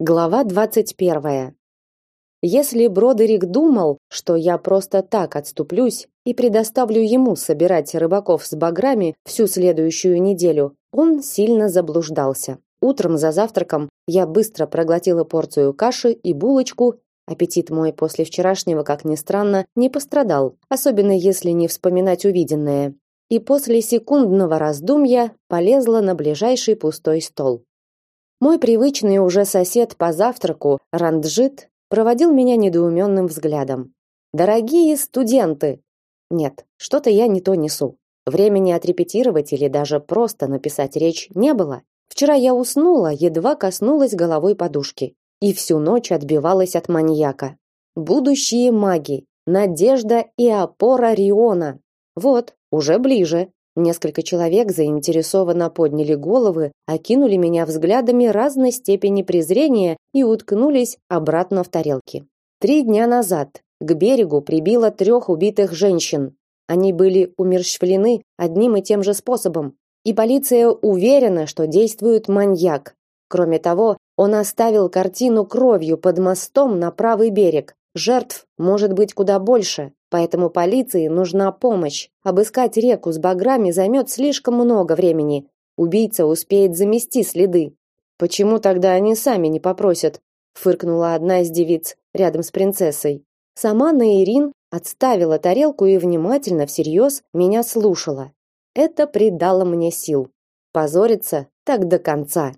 Глава двадцать первая. Если Бродерик думал, что я просто так отступлюсь и предоставлю ему собирать рыбаков с баграми всю следующую неделю, он сильно заблуждался. Утром за завтраком я быстро проглотила порцию каши и булочку. Аппетит мой после вчерашнего, как ни странно, не пострадал, особенно если не вспоминать увиденное. И после секундного раздумья полезла на ближайший пустой стол. Мой привычный уже сосед по завтраку, Ранджит, проводил меня недоуменным взглядом. Дорогие студенты. Нет, что-то я не то несу. Времени отрепетировать или даже просто написать речь не было. Вчера я уснула, едва коснулась головой подушки, и всю ночь отбивалась от маньяка. Будущие маги, надежда и опора Риона. Вот, уже ближе. Несколько человек заинтересованно подняли головы, окинули меня взглядами разной степени презрения и уткнулись обратно в тарелки. Три дня назад к берегу прибило трех убитых женщин. Они были умерщвлены одним и тем же способом, и полиция уверена, что действует маньяк. Кроме того, он оставил картину кровью под мостом на правый берег. Жертв может быть куда больше, поэтому полиции нужна помощь. Обыскать реку с баграми займет слишком много времени. Убийца успеет замести следы. Почему тогда они сами не попросят? фыркнула одна из девиц рядом с принцессой. Сама Наирин отставила тарелку и внимательно всерьез меня слушала. Это придало мне сил. Позориться так до конца.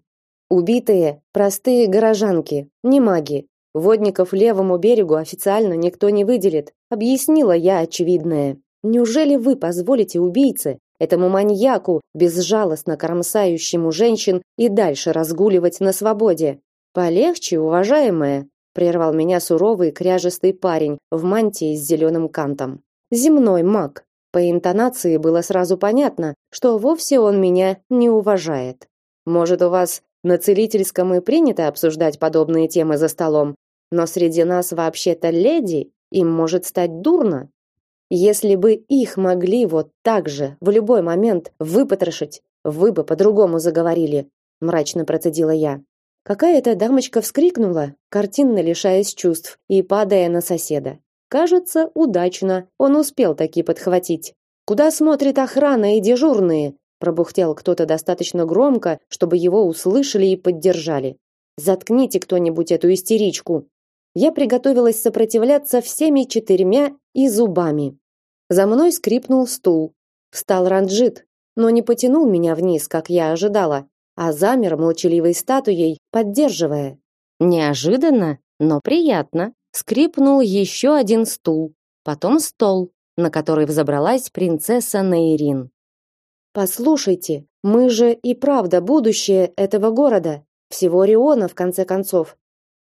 Убитые простые горожанки, не маги, Водников левому берегу официально никто не выделит, объяснила я очевидное. Неужели вы позволите убийце, этому маньяку, безжалостно кромсающему женщин и дальше разгуливать на свободе? Полегче, уважаемая, прервал меня суровый кряжестый парень в мантии с зеленым кантом. Земной маг. По интонации было сразу понятно, что вовсе он меня не уважает. Может, у вас на целительском и принято обсуждать подобные темы за столом, но среди нас вообще-то леди, им может стать дурно. Если бы их могли вот так же в любой момент выпотрошить, вы бы по-другому заговорили, мрачно процедила я. Какая-то дамочка вскрикнула, картинно лишаясь чувств и падая на соседа. Кажется, удачно. Он успел таки подхватить. Куда смотрит охрана и дежурные? пробухтел кто-то достаточно громко, чтобы его услышали и поддержали. Заткните кто-нибудь эту истеричку я приготовилась сопротивляться всеми четырьмя и зубами. За мной скрипнул стул. Встал Ранджит, но не потянул меня вниз, как я ожидала, а замер молчаливой статуей, поддерживая. Неожиданно, но приятно, скрипнул еще один стул, потом стол, на который взобралась принцесса Нейрин. Послушайте, мы же и правда будущее этого города, всего Риона в конце концов.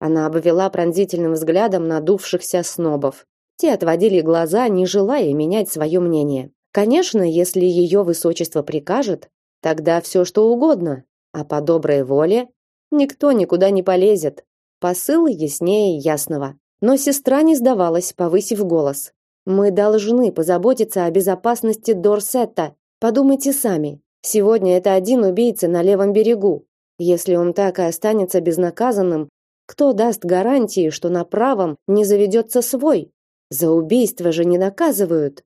Она обвела пронзительным взглядом надувшихся снобов. Те отводили глаза, не желая менять свое мнение. Конечно, если ее высочество прикажет, тогда все что угодно, а по доброй воле никто никуда не полезет. Посыл яснее ясного. Но сестра не сдавалась, повысив голос. Мы должны позаботиться о безопасности Дорсетта. Подумайте сами. Сегодня это один убийца на левом берегу. Если он так и останется безнаказанным, кто даст гарантии, что на правом не заведется свой? За убийство же не наказывают.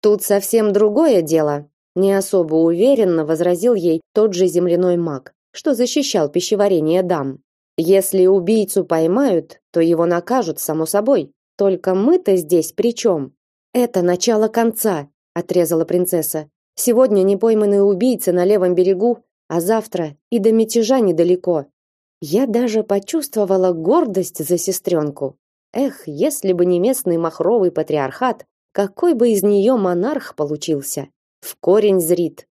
Тут совсем другое дело, не особо уверенно возразил ей тот же земляной маг, что защищал пищеварение дам. Если убийцу поймают, то его накажут само собой. Только мы-то здесь при чем? Это начало конца, отрезала принцесса. Сегодня непойманный убийца на левом берегу, а завтра и до мятежа недалеко. Я даже почувствовала гордость за сестренку. Эх, если бы не местный махровый патриархат, какой бы из нее монарх получился. В корень зрит.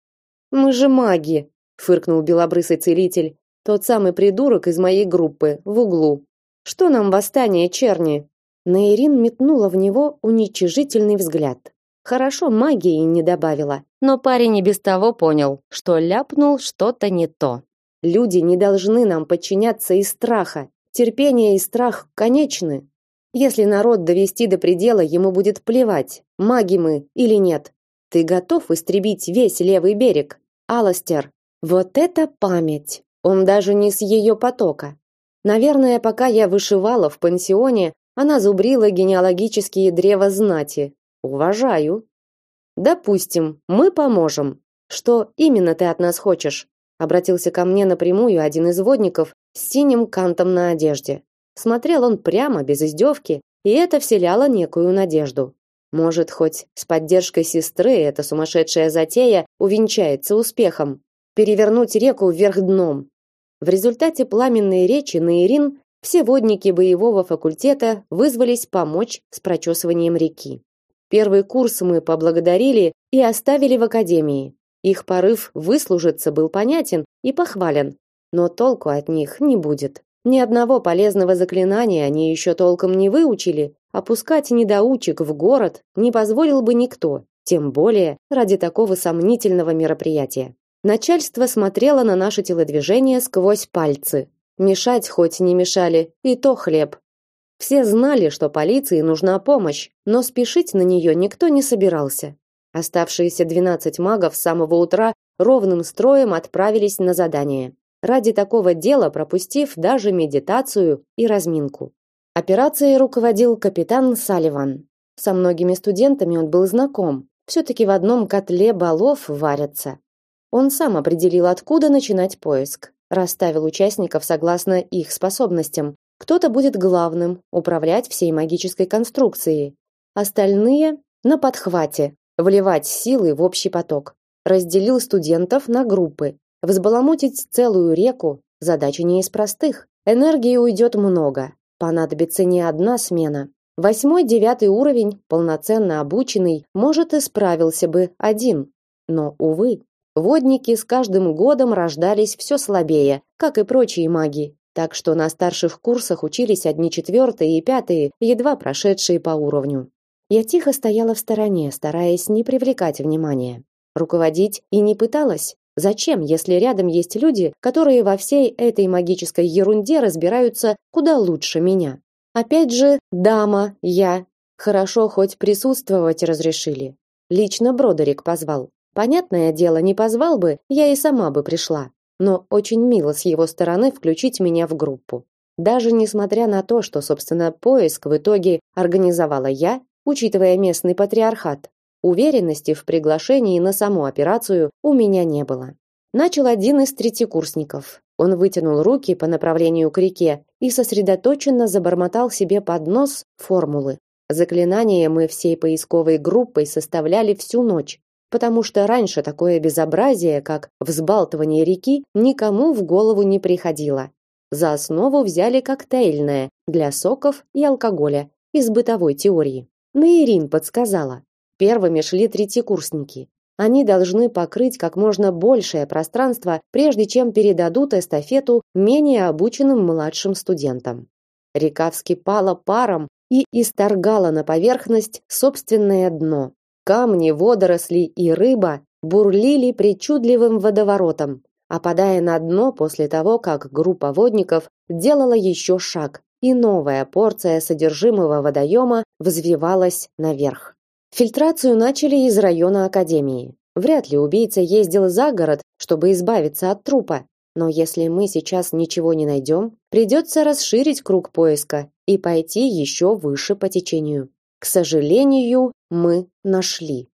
Мы же маги, фыркнул белобрысый целитель, тот самый придурок из моей группы, в углу. Что нам восстание черни? Наирин метнула в него уничижительный взгляд. Хорошо магии не добавила, но парень и без того понял, что ляпнул что-то не то. Люди не должны нам подчиняться из страха. Терпение и страх конечны. Если народ довести до предела, ему будет плевать, маги мы или нет. Ты готов истребить весь левый берег? Аластер, вот это память. Он даже не с ее потока. Наверное, пока я вышивала в пансионе, она зубрила генеалогические древа знати. Уважаю. Допустим, мы поможем. Что именно ты от нас хочешь? Обратился ко мне напрямую один из водников с синим кантом на одежде. Смотрел он прямо, без издевки, и это вселяло некую надежду. Может, хоть с поддержкой сестры эта сумасшедшая затея увенчается успехом. Перевернуть реку вверх дном. В результате пламенной речи на Ирин все водники боевого факультета вызвались помочь с прочесыванием реки. Первый курс мы поблагодарили и оставили в академии. Их порыв выслужиться был понятен и похвален, но толку от них не будет. Ни одного полезного заклинания они еще толком не выучили, опускать недоучек в город не позволил бы никто, тем более ради такого сомнительного мероприятия. Начальство смотрело на наше телодвижение сквозь пальцы. Мешать хоть не мешали, и то хлеб. Все знали, что полиции нужна помощь, но спешить на нее никто не собирался. Оставшиеся 12 магов с самого утра ровным строем отправились на задание ради такого дела пропустив даже медитацию и разминку. Операцией руководил капитан Салливан. Со многими студентами он был знаком. Все-таки в одном котле балов варятся. Он сам определил, откуда начинать поиск. Расставил участников согласно их способностям. Кто-то будет главным, управлять всей магической конструкцией. Остальные на подхвате, вливать силы в общий поток. Разделил студентов на группы, Взбаламутить целую реку задача не из простых. Энергии уйдет много. Понадобится не одна смена. Восьмой, девятый уровень, полноценно обученный, может и справился бы один. Но, увы, водники с каждым годом рождались все слабее, как и прочие маги. Так что на старших курсах учились одни четвертые и пятые, едва прошедшие по уровню. Я тихо стояла в стороне, стараясь не привлекать внимания. Руководить и не пыталась. Зачем, если рядом есть люди, которые во всей этой магической ерунде разбираются куда лучше меня? Опять же, дама, я. Хорошо хоть присутствовать разрешили. Лично Бродерик позвал. Понятное дело, не позвал бы, я и сама бы пришла. Но очень мило с его стороны включить меня в группу. Даже несмотря на то, что, собственно, поиск в итоге организовала я, учитывая местный патриархат, Уверенности в приглашении на саму операцию у меня не было. Начал один из третьекурсников. Он вытянул руки по направлению к реке и сосредоточенно забормотал себе под нос формулы. Заклинания мы всей поисковой группой составляли всю ночь, потому что раньше такое безобразие, как взбалтывание реки, никому в голову не приходило. За основу взяли коктейльное для соков и алкоголя из бытовой теории. Наирин подсказала. Первыми шли третьекурсники. Они должны покрыть как можно большее пространство, прежде чем передадут эстафету менее обученным младшим студентам. Река вскипала паром и исторгала на поверхность собственное дно. Камни, водоросли и рыба бурлили причудливым водоворотом, опадая на дно после того, как группа водников делала еще шаг, и новая порция содержимого водоема взвивалась наверх. Фильтрацию начали из района академии. Вряд ли убийца ездил за город, чтобы избавиться от трупа. Но если мы сейчас ничего не найдем, придется расширить круг поиска и пойти еще выше по течению. К сожалению, мы нашли.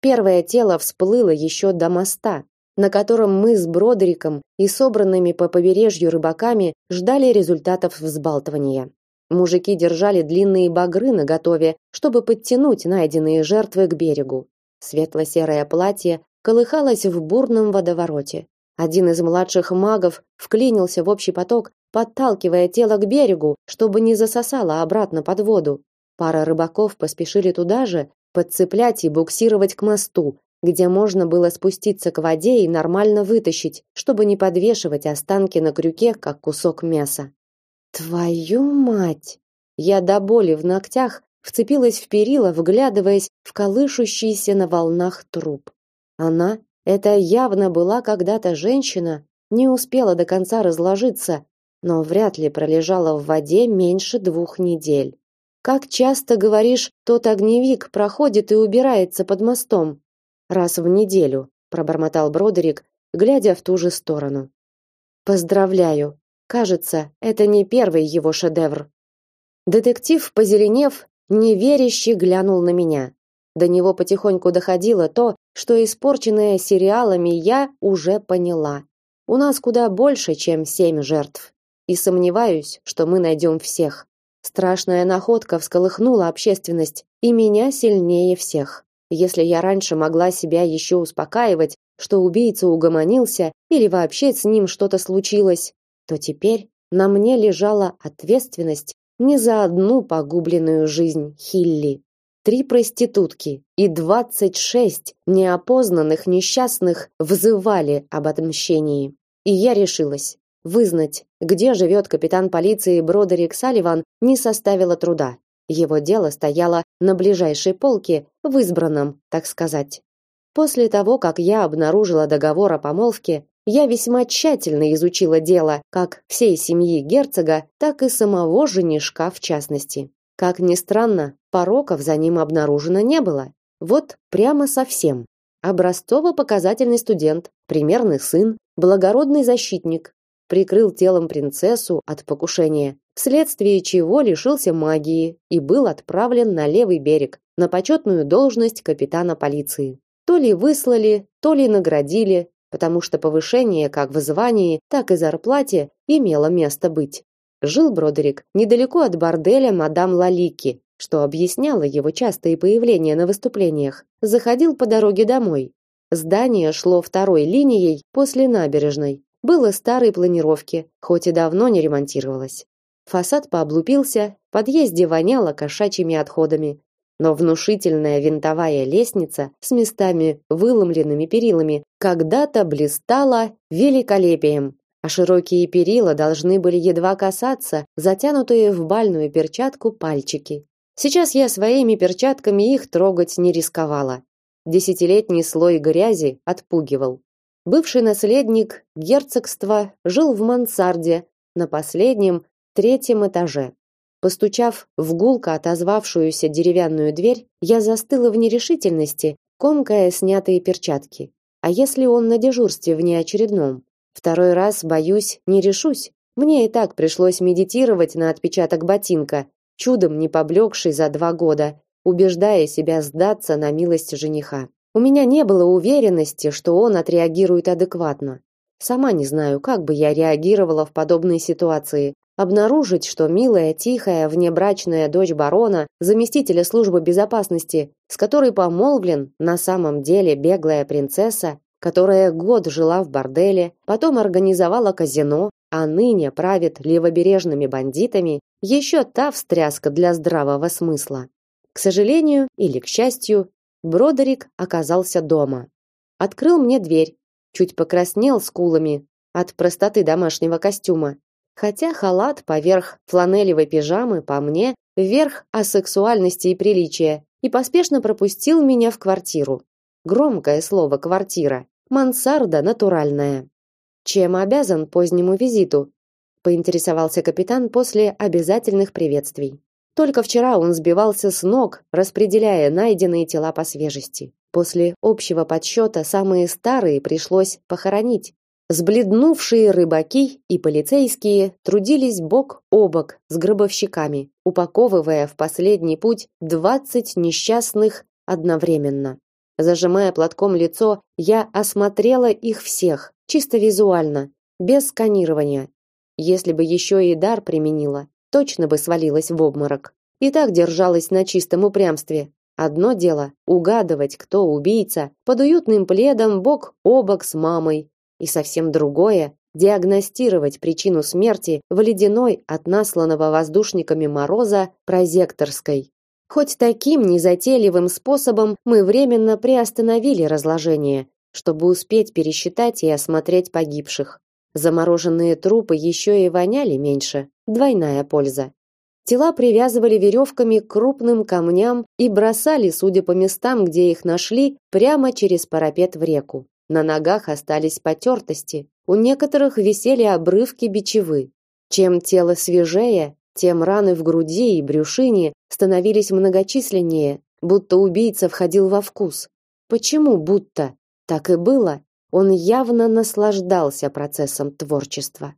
Первое тело всплыло еще до моста, на котором мы с Бродериком и собранными по побережью рыбаками ждали результатов взбалтывания. Мужики держали длинные багры наготове, чтобы подтянуть найденные жертвы к берегу. Светло-серое платье колыхалось в бурном водовороте. Один из младших магов вклинился в общий поток, подталкивая тело к берегу, чтобы не засосало обратно под воду. Пара рыбаков поспешили туда же, подцеплять и буксировать к мосту, где можно было спуститься к воде и нормально вытащить, чтобы не подвешивать останки на крюке, как кусок мяса. Твою мать! Я до боли в ногтях вцепилась в перила, вглядываясь в колышущийся на волнах труп. Она, это явно была когда-то женщина, не успела до конца разложиться, но вряд ли пролежала в воде меньше двух недель. Как часто говоришь, тот огневик проходит и убирается под мостом? Раз в неделю, пробормотал Бродерик, глядя в ту же сторону. Поздравляю, Кажется, это не первый его шедевр. Детектив, позеленев, неверяще глянул на меня. До него потихоньку доходило то, что испорченное сериалами я уже поняла. У нас куда больше, чем семь жертв. И сомневаюсь, что мы найдем всех. Страшная находка всколыхнула общественность, и меня сильнее всех. Если я раньше могла себя еще успокаивать, что убийца угомонился или вообще с ним что-то случилось, то теперь на мне лежала ответственность не за одну погубленную жизнь Хилли. Три проститутки и двадцать шесть неопознанных несчастных взывали об отмщении. И я решилась. Вызнать, где живет капитан полиции Бродерик Салливан, не составило труда. Его дело стояло на ближайшей полке, в избранном, так сказать. После того, как я обнаружила договор о помолвке, я весьма тщательно изучила дело как всей семьи герцога, так и самого женишка в частности. Как ни странно, пороков за ним обнаружено не было. Вот прямо совсем. Образцово-показательный студент, примерный сын, благородный защитник, прикрыл телом принцессу от покушения, вследствие чего лишился магии и был отправлен на левый берег, на почетную должность капитана полиции. То ли выслали, то ли наградили, потому что повышение как в звании, так и зарплате имело место быть. Жил Бродерик недалеко от борделя мадам Лалики, что объясняло его частые появления на выступлениях. Заходил по дороге домой. Здание шло второй линией после набережной. Было старой планировки, хоть и давно не ремонтировалось. Фасад пооблупился, в подъезде воняло кошачьими отходами, но внушительная винтовая лестница с местами выломленными перилами когда-то блистала великолепием, а широкие перила должны были едва касаться затянутые в бальную перчатку пальчики. Сейчас я своими перчатками их трогать не рисковала. Десятилетний слой грязи отпугивал. Бывший наследник герцогства жил в мансарде на последнем третьем этаже. Постучав в гулко отозвавшуюся деревянную дверь, я застыла в нерешительности, комкая снятые перчатки. А если он на дежурстве внеочередном? Второй раз, боюсь, не решусь. Мне и так пришлось медитировать на отпечаток ботинка, чудом не поблекший за два года, убеждая себя сдаться на милость жениха. У меня не было уверенности, что он отреагирует адекватно. Сама не знаю, как бы я реагировала в подобной ситуации, Обнаружить, что милая, тихая, внебрачная дочь барона, заместителя службы безопасности, с которой помолвлен на самом деле беглая принцесса, которая год жила в борделе, потом организовала казино, а ныне правит левобережными бандитами, еще та встряска для здравого смысла. К сожалению или к счастью, Бродерик оказался дома. Открыл мне дверь, чуть покраснел скулами от простоты домашнего костюма Хотя халат поверх фланелевой пижамы по мне верх асексуальности и приличия, и поспешно пропустил меня в квартиру. Громкое слово квартира. Мансарда натуральная. Чем обязан позднему визиту? поинтересовался капитан после обязательных приветствий. Только вчера он сбивался с ног, распределяя найденные тела по свежести. После общего подсчета самые старые пришлось похоронить, Сбледнувшие рыбаки и полицейские трудились бок о бок с гробовщиками, упаковывая в последний путь двадцать несчастных одновременно. Зажимая платком лицо, я осмотрела их всех, чисто визуально, без сканирования. Если бы еще и дар применила, точно бы свалилась в обморок. И так держалась на чистом упрямстве. Одно дело угадывать, кто убийца, под уютным пледом бок о бок с мамой, и совсем другое диагностировать причину смерти в ледяной от насланного воздушниками мороза прозекторской. Хоть таким незатейливым способом мы временно приостановили разложение, чтобы успеть пересчитать и осмотреть погибших. Замороженные трупы еще и воняли меньше. Двойная польза. Тела привязывали веревками к крупным камням и бросали, судя по местам, где их нашли, прямо через парапет в реку. На ногах остались потертости, у некоторых висели обрывки бичевы. Чем тело свежее, тем раны в груди и брюшине становились многочисленнее, будто убийца входил во вкус. Почему будто? Так и было. Он явно наслаждался процессом творчества.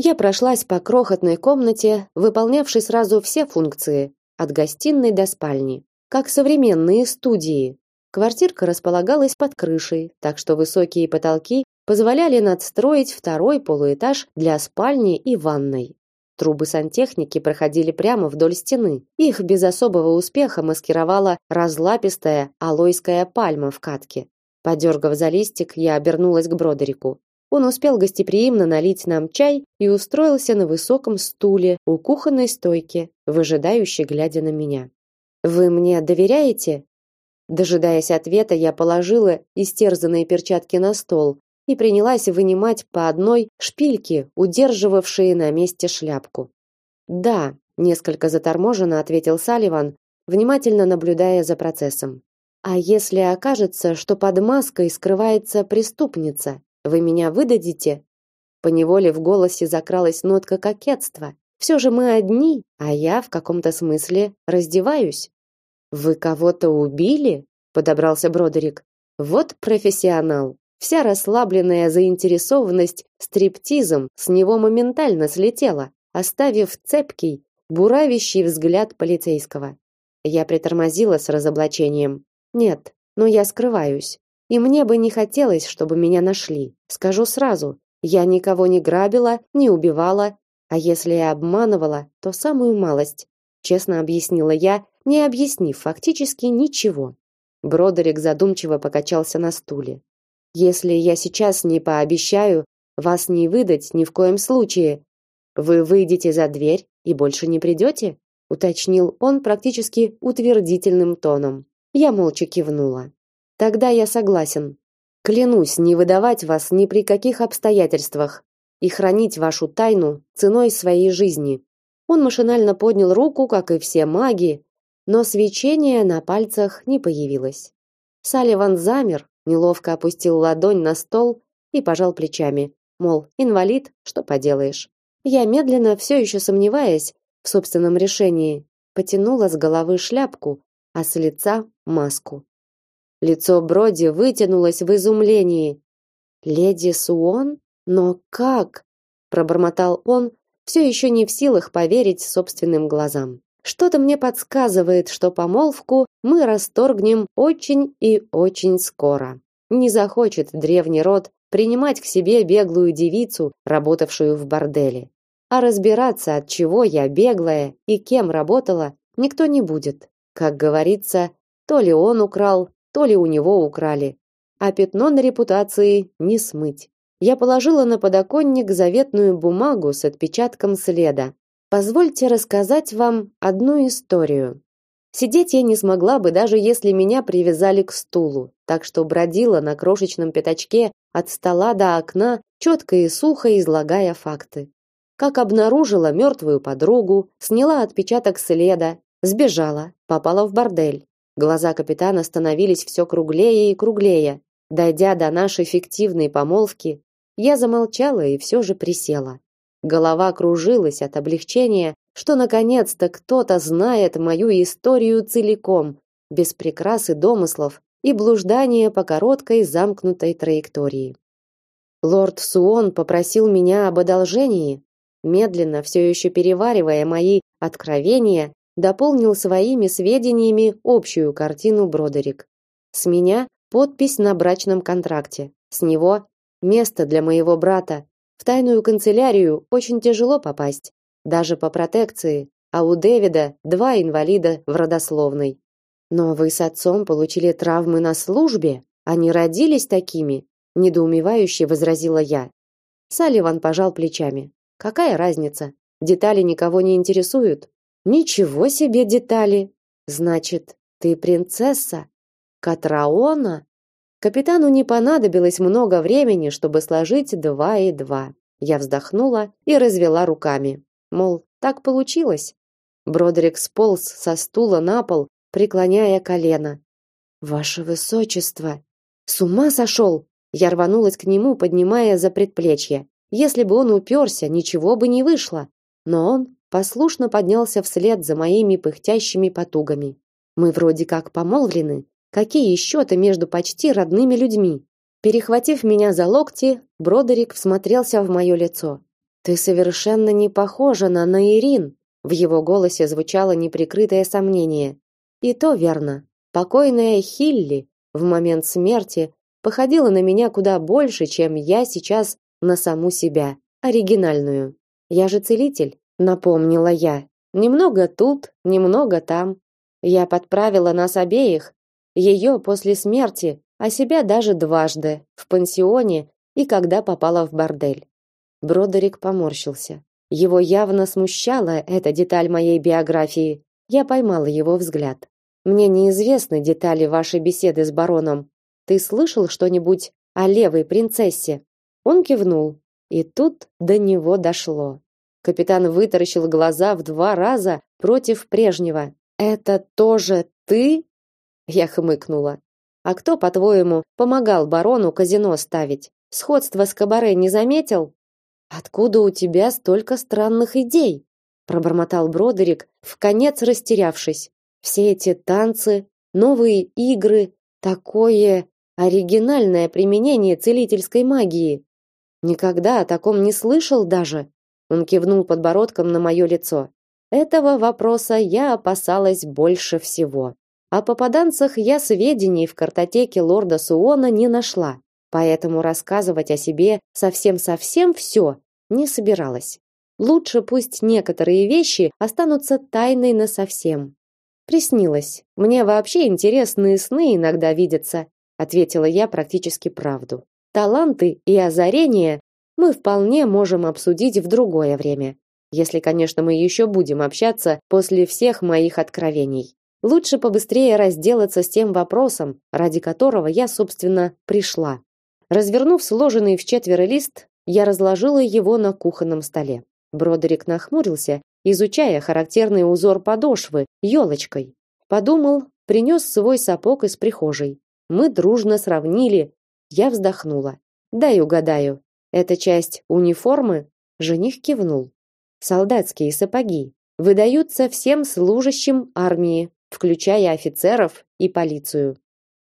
Я прошлась по крохотной комнате, выполнявшей сразу все функции, от гостиной до спальни, как современные студии. Квартирка располагалась под крышей, так что высокие потолки позволяли надстроить второй полуэтаж для спальни и ванной. Трубы сантехники проходили прямо вдоль стены. Их без особого успеха маскировала разлапистая алойская пальма в катке. Подергав за листик, я обернулась к Бродерику. Он успел гостеприимно налить нам чай и устроился на высоком стуле у кухонной стойки, выжидающе глядя на меня. Вы мне доверяете? Дожидаясь ответа, я положила истерзанные перчатки на стол, и принялась вынимать по одной шпильки, удерживавшие на месте шляпку. "Да", несколько заторможенно ответил Саливан, внимательно наблюдая за процессом. "А если окажется, что под маской скрывается преступница, вы меня выдадите?" По неволе в голосе закралась нотка кокетства. Все же мы одни, а я в каком-то смысле раздеваюсь. Вы кого-то убили? подобрался Бродерик. Вот профессионал. Вся расслабленная заинтересованность стриптизом с него моментально слетела, оставив цепкий, буравящий взгляд полицейского. Я притормозила с разоблачением. Нет, но я скрываюсь. И мне бы не хотелось, чтобы меня нашли. Скажу сразу, я никого не грабила, не убивала, а если и обманывала, то самую малость. Честно объяснила я, не объяснив фактически ничего. Бродерик задумчиво покачался на стуле. Если я сейчас не пообещаю вас не выдать ни в коем случае, вы выйдете за дверь и больше не придете? уточнил он практически утвердительным тоном. Я молча кивнула. Тогда я согласен. Клянусь не выдавать вас ни при каких обстоятельствах и хранить вашу тайну ценой своей жизни. Он машинально поднял руку, как и все маги, но свечение на пальцах не появилось. Салливан замер, неловко опустил ладонь на стол и пожал плечами, мол, инвалид, что поделаешь. Я медленно, все еще сомневаясь в собственном решении, потянула с головы шляпку, а с лица маску. Лицо Броди вытянулось в изумлении. Леди Суон? Но как? пробормотал он, все еще не в силах поверить собственным глазам. Что-то мне подсказывает, что помолвку мы расторгнем очень и очень скоро. Не захочет древний род принимать к себе беглую девицу, работавшую в борделе. А разбираться, от чего я беглая и кем работала, никто не будет. Как говорится, то ли он украл, то ли у него украли. А пятно на репутации не смыть. Я положила на подоконник заветную бумагу с отпечатком следа, Позвольте рассказать вам одну историю. Сидеть я не смогла бы, даже если меня привязали к стулу, так что бродила на крошечном пятачке от стола до окна, четко и сухо излагая факты. Как обнаружила мертвую подругу, сняла отпечаток следа, сбежала, попала в бордель. Глаза капитана становились все круглее и круглее. Дойдя до нашей фиктивной помолвки, я замолчала и все же присела. Голова кружилась от облегчения, что наконец-то кто-то знает мою историю целиком, без прикрас и домыслов и блуждания по короткой замкнутой траектории. Лорд Суон попросил меня об одолжении, медленно, все еще переваривая мои откровения, дополнил своими сведениями общую картину Бродерик. С меня подпись на брачном контракте, с него место для моего брата, в тайную канцелярию очень тяжело попасть, даже по протекции, а у Дэвида два инвалида в родословной. Но вы с отцом получили травмы на службе, а не родились такими, недоумевающе возразила я. Салливан пожал плечами. Какая разница? Детали никого не интересуют. Ничего себе детали. Значит, ты принцесса Катраона? Капитану не понадобилось много времени, чтобы сложить два и два. Я вздохнула и развела руками. Мол, так получилось. Бродрик сполз со стула на пол, преклоняя колено. Ваше высочество, с ума сошел! Я рванулась к нему, поднимая за предплечье. Если бы он уперся, ничего бы не вышло. Но он послушно поднялся вслед за моими пыхтящими потугами. Мы вроде как помолвлены, Какие счеты между почти родными людьми? Перехватив меня за локти, Бродерик всмотрелся в мое лицо. Ты совершенно не похожа на Наирин. В его голосе звучало неприкрытое сомнение. И то верно. Покойная Хилли в момент смерти походила на меня куда больше, чем я сейчас на саму себя, оригинальную. Я же целитель, напомнила я. Немного тут, немного там. Я подправила нас обеих, ее после смерти, а себя даже дважды, в пансионе и когда попала в бордель. Бродерик поморщился. Его явно смущала эта деталь моей биографии. Я поймала его взгляд. Мне неизвестны детали вашей беседы с бароном. Ты слышал что-нибудь о левой принцессе? Он кивнул, и тут до него дошло. Капитан вытаращил глаза в два раза против прежнего. Это тоже ты? Я хмыкнула. А кто, по-твоему, помогал барону казино ставить? Сходство с кабаре не заметил? Откуда у тебя столько странных идей? пробормотал Бродерик, в конец растерявшись. Все эти танцы, новые игры, такое оригинальное применение целительской магии. Никогда о таком не слышал даже. Он кивнул подбородком на мое лицо. Этого вопроса я опасалась больше всего. О попаданцах я сведений в картотеке лорда Суона не нашла, поэтому рассказывать о себе совсем-совсем все не собиралась. Лучше пусть некоторые вещи останутся тайной на совсем. Приснилось. Мне вообще интересные сны иногда видятся, ответила я практически правду. Таланты и озарения мы вполне можем обсудить в другое время, если, конечно, мы еще будем общаться после всех моих откровений. Лучше побыстрее разделаться с тем вопросом, ради которого я, собственно, пришла. Развернув сложенный в четверо лист, я разложила его на кухонном столе. Бродерик нахмурился, изучая характерный узор подошвы елочкой. Подумал, принес свой сапог из прихожей. Мы дружно сравнили. Я вздохнула. Дай угадаю. Это часть униформы? Жених кивнул. Солдатские сапоги выдаются всем служащим армии, включая офицеров и полицию.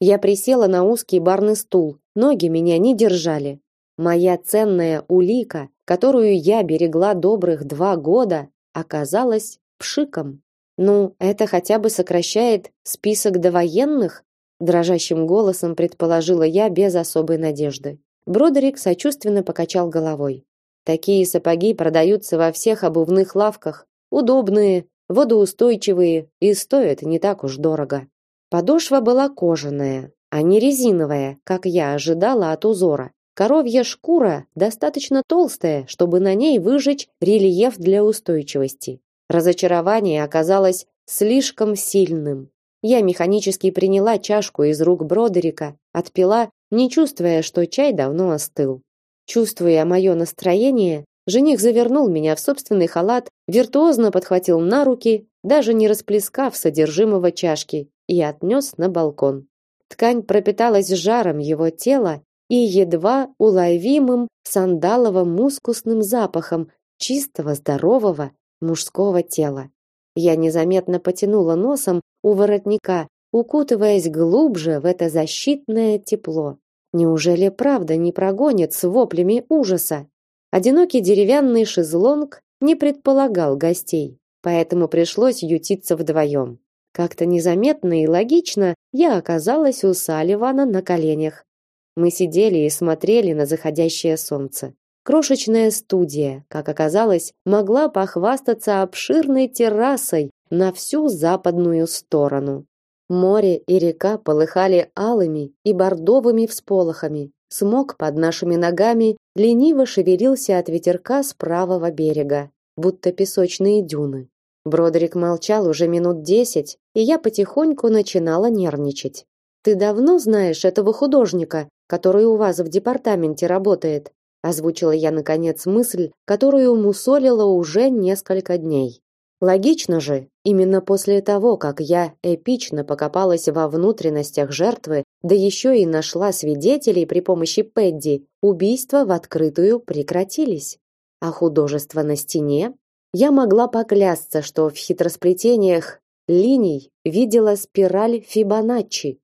Я присела на узкий барный стул. Ноги меня не держали. Моя ценная улика, которую я берегла добрых два года, оказалась пшиком. Ну, это хотя бы сокращает список довоенных, дрожащим голосом предположила я без особой надежды. Бродерик сочувственно покачал головой. Такие сапоги продаются во всех обувных лавках, удобные, водоустойчивые и стоят не так уж дорого. Подошва была кожаная, а не резиновая, как я ожидала от узора. Коровья шкура достаточно толстая, чтобы на ней выжечь рельеф для устойчивости. Разочарование оказалось слишком сильным. Я механически приняла чашку из рук Бродерика, отпила, не чувствуя, что чай давно остыл. Чувствуя мое настроение, Жених завернул меня в собственный халат, виртуозно подхватил на руки, даже не расплескав содержимого чашки, и отнес на балкон. Ткань пропиталась жаром его тела и едва уловимым сандалово-мускусным запахом чистого, здорового мужского тела. Я незаметно потянула носом у воротника, укутываясь глубже в это защитное тепло. Неужели правда не прогонит с воплями ужаса? Одинокий деревянный шезлонг не предполагал гостей, поэтому пришлось ютиться вдвоем. Как-то незаметно и логично я оказалась у Салливана на коленях. Мы сидели и смотрели на заходящее солнце. Крошечная студия, как оказалось, могла похвастаться обширной террасой на всю западную сторону. Море и река полыхали алыми и бордовыми всполохами, Смог под нашими ногами лениво шевелился от ветерка с правого берега, будто песочные дюны. Бродерик молчал уже минут десять, и я потихоньку начинала нервничать. Ты давно знаешь этого художника, который у вас в департаменте работает? озвучила я наконец мысль, которую мусолила уже несколько дней. Логично же, именно после того, как я эпично покопалась во внутренностях жертвы, да еще и нашла свидетелей при помощи Пэдди, убийства в открытую прекратились. А художество на стене? Я могла поклясться, что в хитросплетениях линий видела спираль Фибоначчи.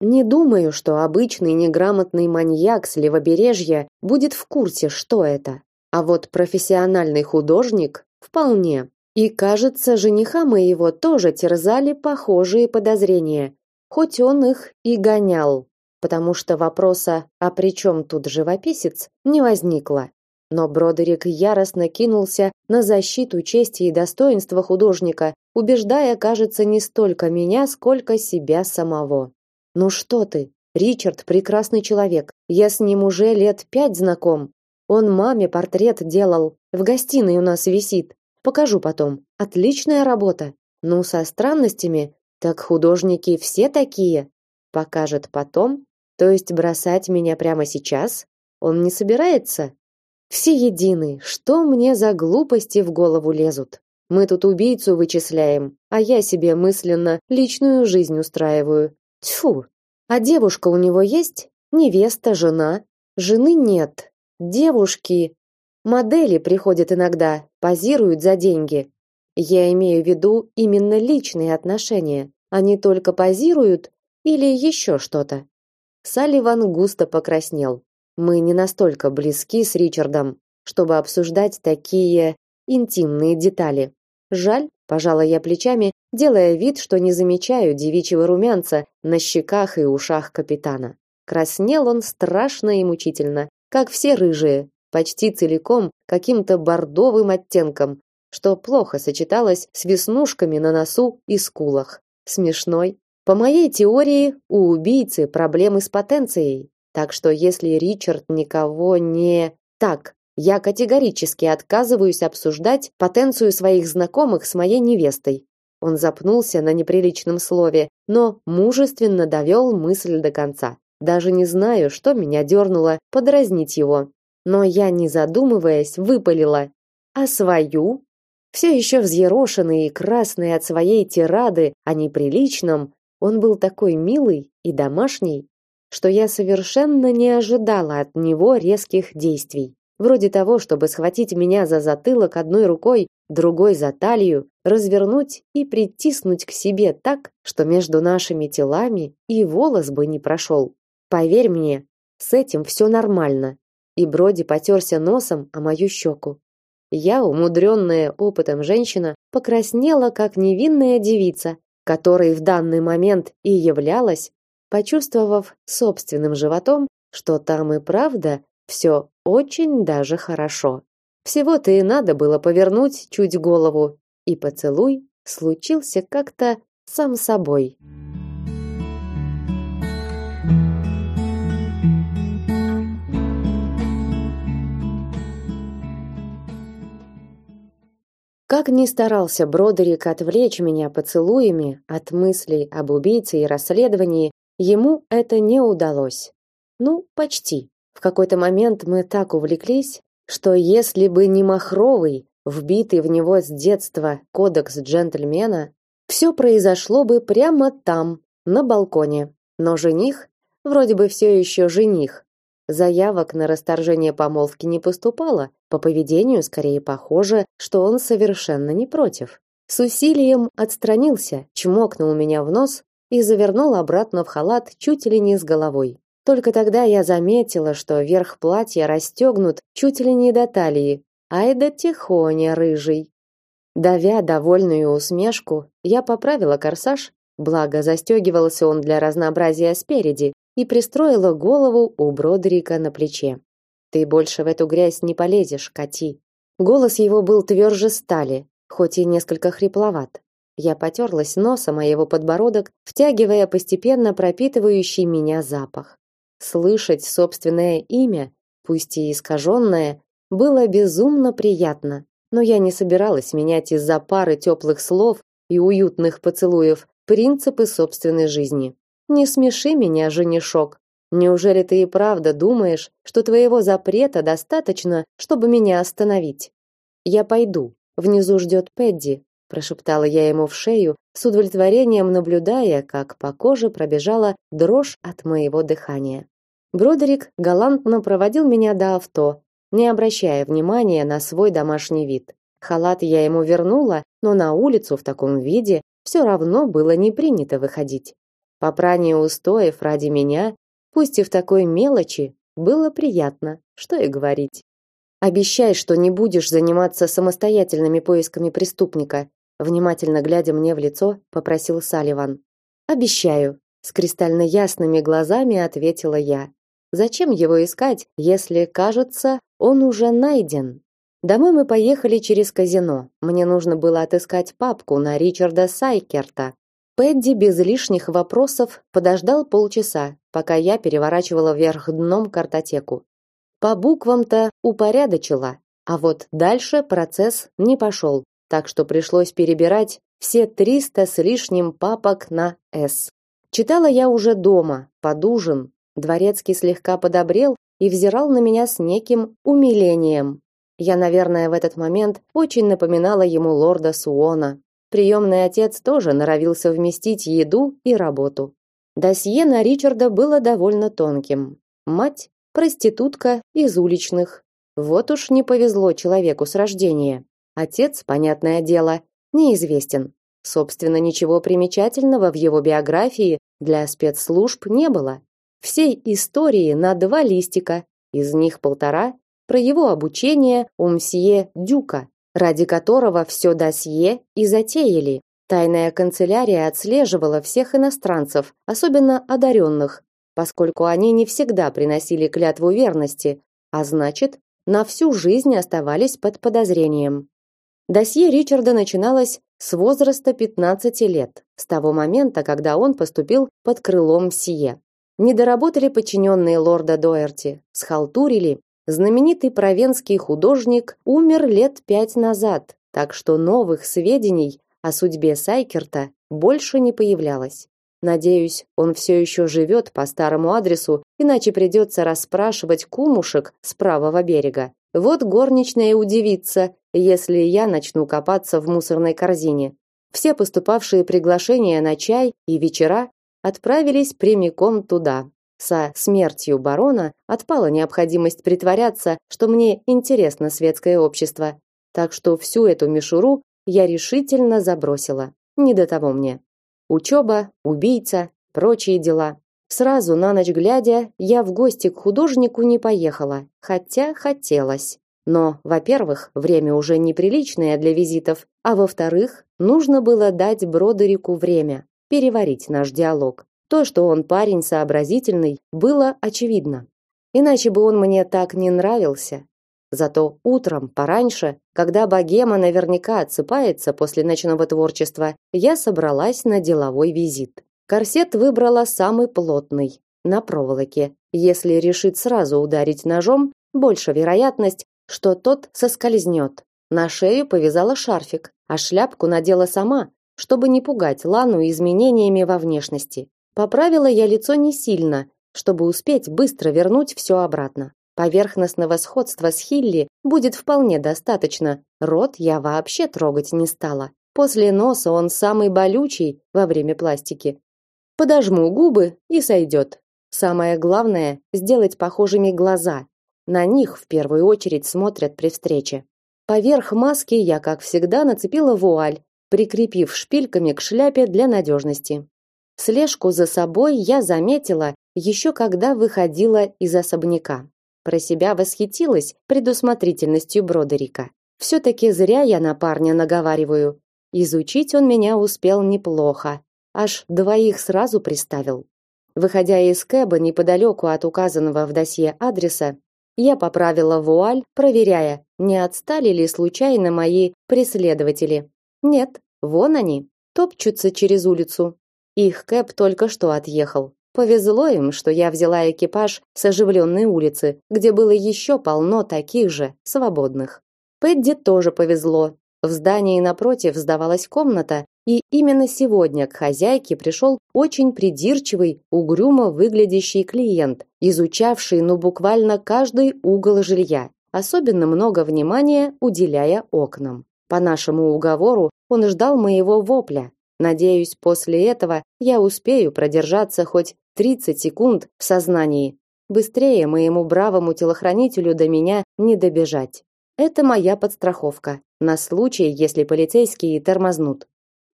Не думаю, что обычный неграмотный маньяк с левобережья будет в курсе, что это. А вот профессиональный художник вполне. И, кажется, жениха моего тоже терзали похожие подозрения, хоть он их и гонял, потому что вопроса «а при чем тут живописец?» не возникло. Но Бродерик яростно кинулся на защиту чести и достоинства художника, убеждая, кажется, не столько меня, сколько себя самого. «Ну что ты? Ричард прекрасный человек. Я с ним уже лет пять знаком. Он маме портрет делал. В гостиной у нас висит. Покажу потом. Отличная работа. Ну, со странностями, так художники все такие. Покажет потом. То есть бросать меня прямо сейчас? Он не собирается? Все едины. Что мне за глупости в голову лезут? Мы тут убийцу вычисляем, а я себе мысленно личную жизнь устраиваю. Тьфу. А девушка у него есть? Невеста, жена? Жены нет. Девушки Модели приходят иногда, позируют за деньги. Я имею в виду именно личные отношения, а не только позируют или еще что-то. Салливан густо покраснел. Мы не настолько близки с Ричардом, чтобы обсуждать такие интимные детали. Жаль, пожала я плечами, делая вид, что не замечаю девичьего румянца на щеках и ушах капитана. Краснел он страшно и мучительно, как все рыжие, почти целиком каким-то бордовым оттенком, что плохо сочеталось с веснушками на носу и скулах. Смешной. По моей теории, у убийцы проблемы с потенцией. Так что если Ричард никого не... Так, я категорически отказываюсь обсуждать потенцию своих знакомых с моей невестой. Он запнулся на неприличном слове, но мужественно довел мысль до конца. Даже не знаю, что меня дернуло подразнить его но я, не задумываясь, выпалила. А свою? Все еще взъерошенный и красный от своей тирады о неприличном, он был такой милый и домашний, что я совершенно не ожидала от него резких действий. Вроде того, чтобы схватить меня за затылок одной рукой, другой за талию, развернуть и притиснуть к себе так, что между нашими телами и волос бы не прошел. Поверь мне, с этим все нормально и Броди потерся носом о мою щеку. Я, умудренная опытом женщина, покраснела, как невинная девица, которой в данный момент и являлась, почувствовав собственным животом, что там и правда все очень даже хорошо. Всего-то и надо было повернуть чуть голову, и поцелуй случился как-то сам собой. Как ни старался Бродерик отвлечь меня поцелуями от мыслей об убийце и расследовании, ему это не удалось. Ну, почти. В какой-то момент мы так увлеклись, что если бы не махровый, вбитый в него с детства кодекс джентльмена, все произошло бы прямо там, на балконе. Но жених, вроде бы все еще жених, Заявок на расторжение помолвки не поступало, по поведению скорее похоже, что он совершенно не против. С усилием отстранился, чмокнул меня в нос и завернул обратно в халат чуть ли не с головой. Только тогда я заметила, что верх платья расстегнут чуть ли не до талии. Ай да тихоня рыжий. Давя довольную усмешку, я поправила корсаж, благо застегивался он для разнообразия спереди, и пристроила голову у Бродрика на плече. Ты больше в эту грязь не полезешь, Кати. Голос его был тверже стали, хоть и несколько хрипловат. Я потерлась носом о его подбородок, втягивая постепенно пропитывающий меня запах. Слышать собственное имя, пусть и искаженное, было безумно приятно, но я не собиралась менять из-за пары теплых слов и уютных поцелуев принципы собственной жизни. Не смеши меня, женишок. Неужели ты и правда думаешь, что твоего запрета достаточно, чтобы меня остановить? Я пойду. Внизу ждет Пэдди, прошептала я ему в шею, с удовлетворением наблюдая, как по коже пробежала дрожь от моего дыхания. Бродерик галантно проводил меня до авто, не обращая внимания на свой домашний вид. Халат я ему вернула, но на улицу в таком виде все равно было не принято выходить. Попрание устоев ради меня, пусть и в такой мелочи, было приятно, что и говорить. Обещай, что не будешь заниматься самостоятельными поисками преступника, внимательно глядя мне в лицо, попросил Салливан. Обещаю, с кристально ясными глазами ответила я. Зачем его искать, если, кажется, он уже найден? Домой мы поехали через казино. Мне нужно было отыскать папку на Ричарда Сайкерта. Пэдди без лишних вопросов подождал полчаса, пока я переворачивала вверх дном картотеку. По буквам-то упорядочила, а вот дальше процесс не пошел, так что пришлось перебирать все 300 с лишним папок на «С». Читала я уже дома, под ужин. Дворецкий слегка подобрел и взирал на меня с неким умилением. Я, наверное, в этот момент очень напоминала ему лорда Суона. Приемный отец тоже норовил совместить еду и работу. Досье на Ричарда было довольно тонким. Мать проститутка из уличных. Вот уж не повезло человеку с рождения. Отец, понятное дело, неизвестен. Собственно, ничего примечательного в его биографии для спецслужб не было. Всей истории на два листика, из них полтора про его обучение у мсье Дюка, ради которого все досье и затеяли. Тайная канцелярия отслеживала всех иностранцев, особенно одаренных, поскольку они не всегда приносили клятву верности, а значит, на всю жизнь оставались под подозрением. Досье Ричарда начиналось с возраста 15 лет, с того момента, когда он поступил под крылом Сие. Не доработали подчиненные лорда Доерти, схалтурили. Знаменитый провенский художник умер лет пять назад, так что новых сведений о судьбе Сайкерта больше не появлялось. Надеюсь, он все еще живет по старому адресу, иначе придется расспрашивать кумушек с правого берега. Вот горничная удивится, если я начну копаться в мусорной корзине. Все поступавшие приглашения на чай и вечера отправились прямиком туда. Со смертью барона отпала необходимость притворяться, что мне интересно светское общество. Так что всю эту мишуру я решительно забросила. Не до того мне. Учеба, убийца, прочие дела. Сразу на ночь глядя, я в гости к художнику не поехала, хотя хотелось. Но, во-первых, время уже неприличное для визитов, а во-вторых, нужно было дать Бродерику время переварить наш диалог. То, что он парень сообразительный, было очевидно. Иначе бы он мне так не нравился. Зато утром, пораньше, когда богема наверняка отсыпается после ночного творчества, я собралась на деловой визит. Корсет выбрала самый плотный, на проволоке. Если решит сразу ударить ножом, больше вероятность, что тот соскользнет. На шею повязала шарфик, а шляпку надела сама, чтобы не пугать Лану изменениями во внешности. Поправила я лицо не сильно, чтобы успеть быстро вернуть все обратно. Поверхностного сходства с Хилли будет вполне достаточно. Рот я вообще трогать не стала. После носа он самый болючий во время пластики. Подожму губы и сойдет. Самое главное сделать похожими глаза. На них в первую очередь смотрят при встрече. Поверх маски я, как всегда, нацепила вуаль, прикрепив шпильками к шляпе для надежности. Слежку за собой я заметила еще когда выходила из особняка. Про себя восхитилась предусмотрительностью Бродерика. Все-таки зря я на парня наговариваю. Изучить он меня успел неплохо. Аж двоих сразу приставил. Выходя из кэба неподалеку от указанного в досье адреса, я поправила вуаль, проверяя, не отстали ли случайно мои преследователи. Нет, вон они, топчутся через улицу. Их кэб только что отъехал. Повезло им, что я взяла экипаж с оживленной улицы, где было еще полно таких же, свободных. Пэдди тоже повезло. В здании напротив сдавалась комната, и именно сегодня к хозяйке пришел очень придирчивый, угрюмо выглядящий клиент, изучавший ну буквально каждый угол жилья, особенно много внимания уделяя окнам. По нашему уговору он ждал моего вопля. Надеюсь, после этого я успею продержаться хоть 30 секунд в сознании. Быстрее моему бравому телохранителю до меня не добежать. Это моя подстраховка на случай, если полицейские тормознут.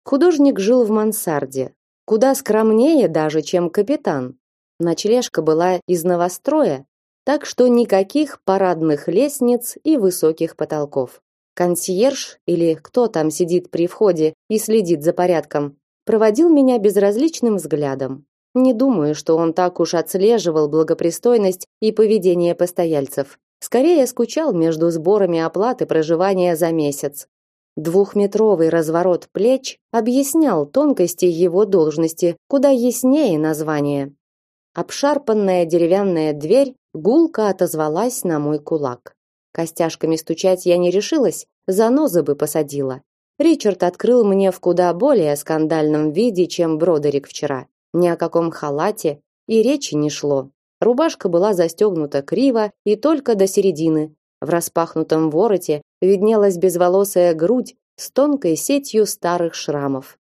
Художник жил в мансарде, куда скромнее даже, чем капитан. Ночлежка была из новостроя, так что никаких парадных лестниц и высоких потолков. Консьерж или кто там сидит при входе и следит за порядком, проводил меня безразличным взглядом. Не думаю, что он так уж отслеживал благопристойность и поведение постояльцев. Скорее скучал между сборами оплаты проживания за месяц. Двухметровый разворот плеч объяснял тонкости его должности, куда яснее название. Обшарпанная деревянная дверь гулко отозвалась на мой кулак. Костяшками стучать я не решилась, занозы бы посадила. Ричард открыл мне в куда более скандальном виде, чем Бродерик вчера. Ни о каком халате и речи не шло. Рубашка была застегнута криво и только до середины. В распахнутом вороте виднелась безволосая грудь с тонкой сетью старых шрамов.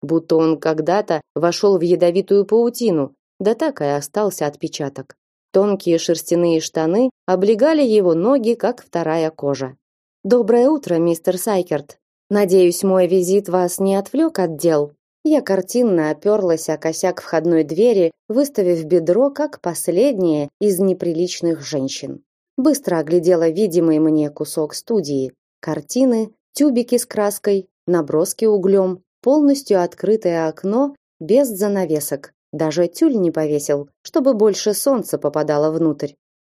Будто он когда-то вошел в ядовитую паутину, да так и остался отпечаток. Тонкие шерстяные штаны облегали его ноги, как вторая кожа. Доброе утро, мистер Сайкерт. Надеюсь, мой визит вас не отвлек от дел. Я картинно оперлась о косяк входной двери, выставив бедро как последнее из неприличных женщин. Быстро оглядела видимый мне кусок студии. Картины, тюбики с краской, наброски углем, полностью открытое окно без занавесок, даже тюль не повесил, чтобы больше солнца попадало внутрь.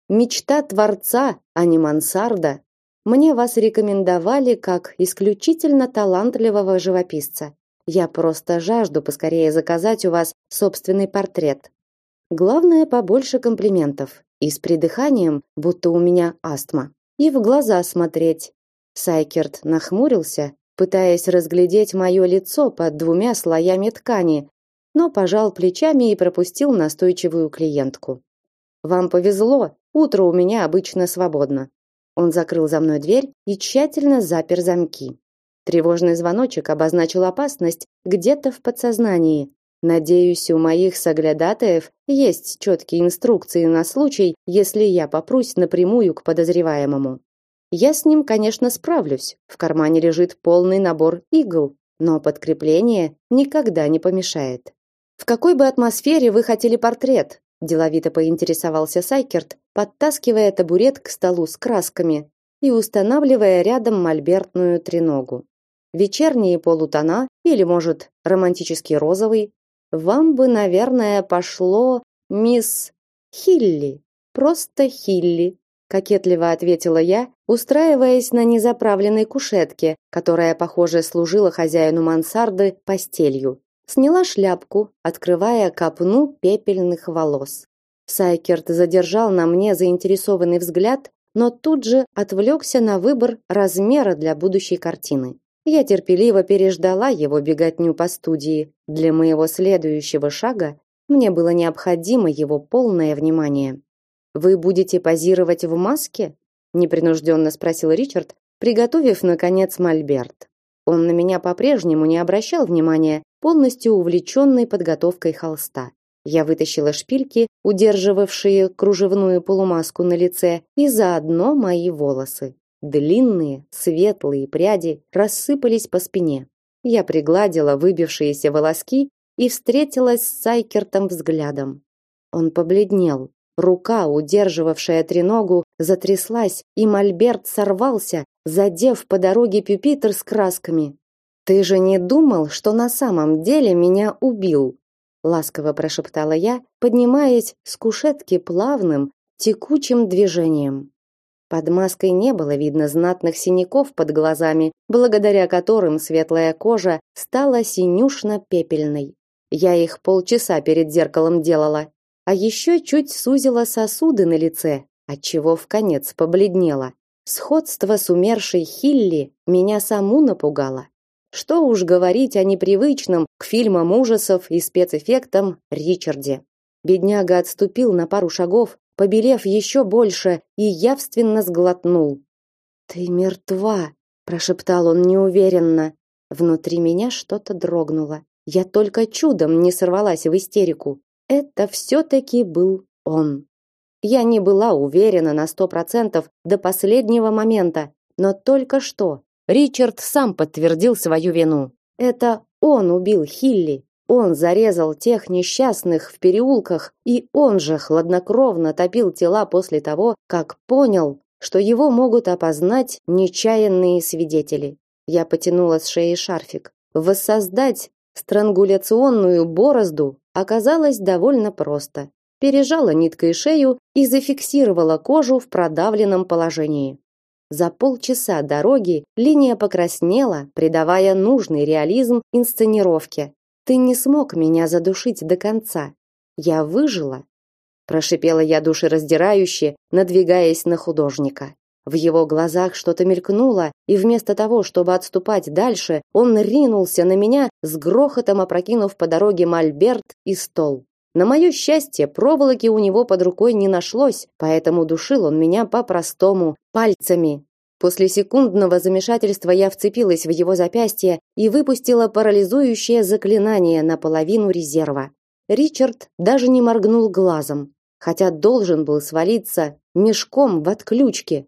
Мечта творца, а не мансарда. Мне вас рекомендовали как исключительно талантливого живописца. Я просто жажду поскорее заказать у вас собственный портрет. Главное побольше комплиментов и с придыханием, будто у меня астма. И в глаза смотреть. Сайкерт нахмурился, пытаясь разглядеть мое лицо под двумя слоями ткани, но пожал плечами и пропустил настойчивую клиентку. Вам повезло, утро у меня обычно свободно. Он закрыл за мной дверь и тщательно запер замки. Тревожный звоночек обозначил опасность где-то в подсознании. Надеюсь, у моих соглядатаев есть четкие инструкции на случай, если я попрусь напрямую к подозреваемому. Я с ним, конечно, справлюсь. В кармане лежит полный набор игл, но подкрепление никогда не помешает. В какой бы атмосфере вы хотели портрет? деловито поинтересовался Сайкерт, подтаскивая табурет к столу с красками и устанавливая рядом мольбертную треногу. Вечерние полутона или, может, романтический розовый? Вам бы, наверное, пошло мисс Хилли. Просто Хилли, кокетливо ответила я, устраиваясь на незаправленной кушетке, которая, похоже, служила хозяину мансарды постелью. Сняла шляпку, открывая копну пепельных волос. Сайкерт задержал на мне заинтересованный взгляд, но тут же отвлекся на выбор размера для будущей картины. Я терпеливо переждала его беготню по студии. Для моего следующего шага мне было необходимо его полное внимание. Вы будете позировать в маске? непринужденно спросил Ричард, приготовив наконец мольберт. Он на меня по-прежнему не обращал внимания, полностью увлеченный подготовкой холста. Я вытащила шпильки, удерживавшие кружевную полумаску на лице, и заодно мои волосы. Длинные, светлые пряди рассыпались по спине. Я пригладила выбившиеся волоски и встретилась с Сайкертом взглядом. Он побледнел. Рука, удерживавшая треногу, затряслась, и мольберт сорвался, задев по дороге пюпитр с красками. Ты же не думал, что на самом деле меня убил? ласково прошептала я, поднимаясь с кушетки плавным, текучим движением. Под маской не было видно знатных синяков под глазами, благодаря которым светлая кожа стала синюшно-пепельной. Я их полчаса перед зеркалом делала, а еще чуть сузила сосуды на лице, отчего в конец побледнела. Сходство с умершей Хилли меня саму напугало. Что уж говорить о непривычном к фильмам ужасов и спецэффектам Ричарде. Бедняга отступил на пару шагов, побелев еще больше, и явственно сглотнул. "Ты мертва", прошептал он неуверенно. Внутри меня что-то дрогнуло. Я только чудом не сорвалась в истерику. Это все таки был он. Я не была уверена на сто процентов до последнего момента, но только что Ричард сам подтвердил свою вину. Это он убил Хилли, он зарезал тех несчастных в переулках, и он же хладнокровно топил тела после того, как понял, что его могут опознать нечаянные свидетели. Я потянула с шеи шарфик. Воссоздать странгуляционную борозду оказалось довольно просто. Пережала ниткой шею и зафиксировала кожу в продавленном положении. За полчаса дороги линия покраснела, придавая нужный реализм инсценировке. Ты не смог меня задушить до конца. Я выжила, прошипела я душераздирающе, надвигаясь на художника. В его глазах что-то мелькнуло, и вместо того, чтобы отступать дальше, он ринулся на меня, с грохотом опрокинув по дороге мольберт и стол. На мое счастье, проволоки у него под рукой не нашлось, поэтому душил он меня по-простому, пальцами. После секундного замешательства я вцепилась в его запястье и выпустила парализующее заклинание на половину резерва. Ричард даже не моргнул глазом, хотя должен был свалиться мешком в отключке.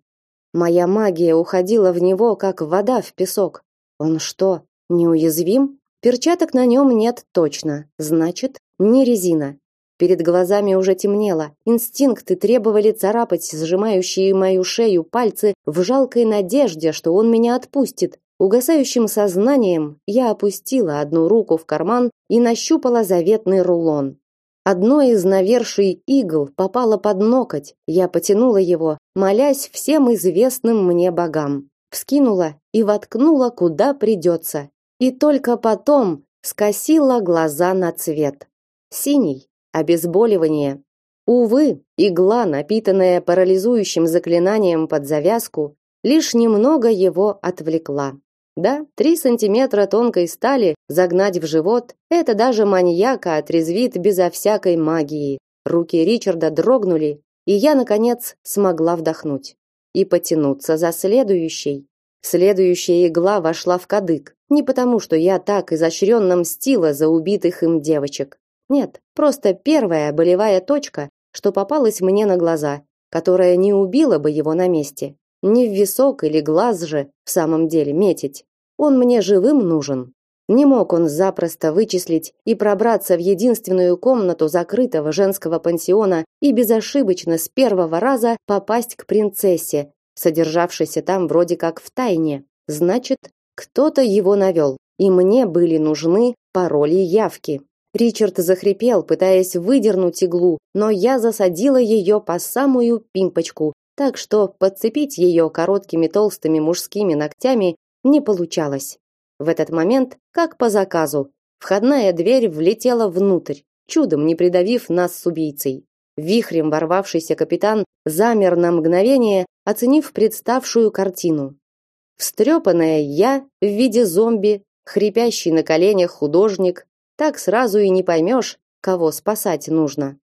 Моя магия уходила в него, как вода в песок. Он что, неуязвим? Перчаток на нем нет точно, значит, не резина. Перед глазами уже темнело. Инстинкты требовали царапать сжимающие мою шею пальцы в жалкой надежде, что он меня отпустит. Угасающим сознанием я опустила одну руку в карман и нащупала заветный рулон. Одно из наверший игл попало под ноготь. Я потянула его, молясь всем известным мне богам. Вскинула и воткнула куда придется. И только потом скосила глаза на цвет. Синий, обезболивание. Увы, игла, напитанная парализующим заклинанием под завязку, лишь немного его отвлекла. Да, три сантиметра тонкой стали загнать в живот – это даже маньяка отрезвит безо всякой магии. Руки Ричарда дрогнули, и я, наконец, смогла вдохнуть. И потянуться за следующей. Следующая игла вошла в кадык. Не потому, что я так изощренно мстила за убитых им девочек. Нет, просто первая болевая точка, что попалась мне на глаза, которая не убила бы его на месте. Не в висок или глаз же в самом деле метить. Он мне живым нужен. Не мог он запросто вычислить и пробраться в единственную комнату закрытого женского пансиона и безошибочно с первого раза попасть к принцессе, содержавшейся там вроде как в тайне. Значит, кто-то его навел, и мне были нужны пароли явки. Ричард захрипел, пытаясь выдернуть иглу, но я засадила ее по самую пимпочку, так что подцепить ее короткими толстыми мужскими ногтями не получалось. В этот момент, как по заказу, входная дверь влетела внутрь, чудом не придавив нас с убийцей. Вихрем ворвавшийся капитан замер на мгновение, оценив представшую картину. Встрепанная я в виде зомби, хрипящий на коленях художник, так сразу и не поймешь, кого спасать нужно.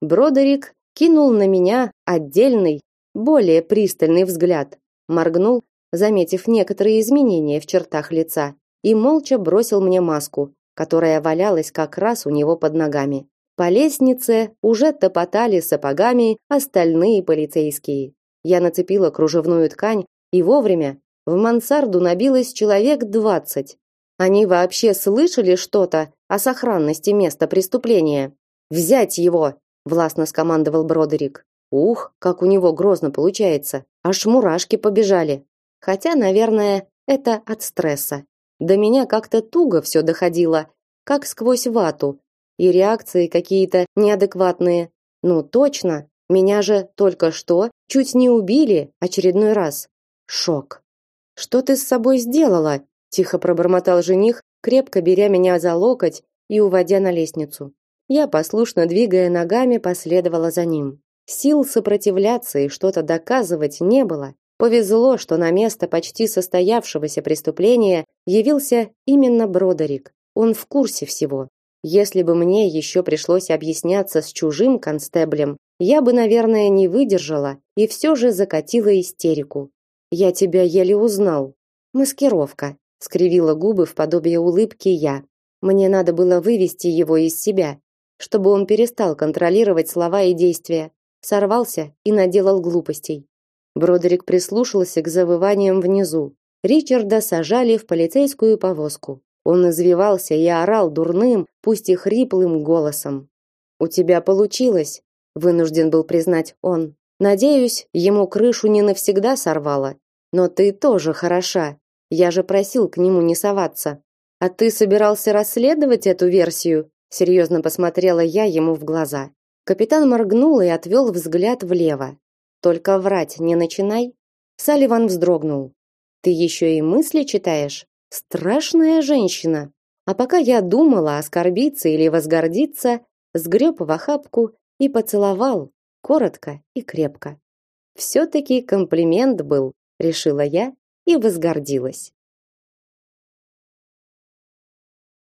Бродерик кинул на меня отдельный, более пристальный взгляд, моргнул, заметив некоторые изменения в чертах лица, и молча бросил мне маску, которая валялась как раз у него под ногами. По лестнице уже топотали сапогами остальные полицейские. Я нацепила кружевную ткань, и вовремя в мансарду набилось человек двадцать. Они вообще слышали что-то о сохранности места преступления. Взять его, властно скомандовал Бродерик. Ух, как у него грозно получается. Аж мурашки побежали. Хотя, наверное, это от стресса. До меня как-то туго все доходило, как сквозь вату. И реакции какие-то неадекватные. Ну, точно, меня же только что чуть не убили очередной раз. Шок. Что ты с собой сделала? тихо пробормотал жених, крепко беря меня за локоть и уводя на лестницу. Я, послушно двигая ногами, последовала за ним. Сил сопротивляться и что-то доказывать не было. Повезло, что на место почти состоявшегося преступления явился именно Бродерик. Он в курсе всего. Если бы мне еще пришлось объясняться с чужим констеблем, я бы, наверное, не выдержала и все же закатила истерику. Я тебя еле узнал. Маскировка скривила губы в подобие улыбки я. Мне надо было вывести его из себя, чтобы он перестал контролировать слова и действия, сорвался и наделал глупостей. Бродерик прислушался к завываниям внизу. Ричарда сажали в полицейскую повозку. Он извивался и орал дурным, пусть и хриплым голосом. У тебя получилось, вынужден был признать он. Надеюсь, ему крышу не навсегда сорвало. Но ты тоже хороша. Я же просил к нему не соваться. А ты собирался расследовать эту версию? Серьезно посмотрела я ему в глаза. Капитан моргнул и отвел взгляд влево. Только врать не начинай. Салливан вздрогнул. Ты еще и мысли читаешь? Страшная женщина. А пока я думала оскорбиться или возгордиться, сгреб в охапку и поцеловал, коротко и крепко. Все-таки комплимент был, решила я и возгордилась.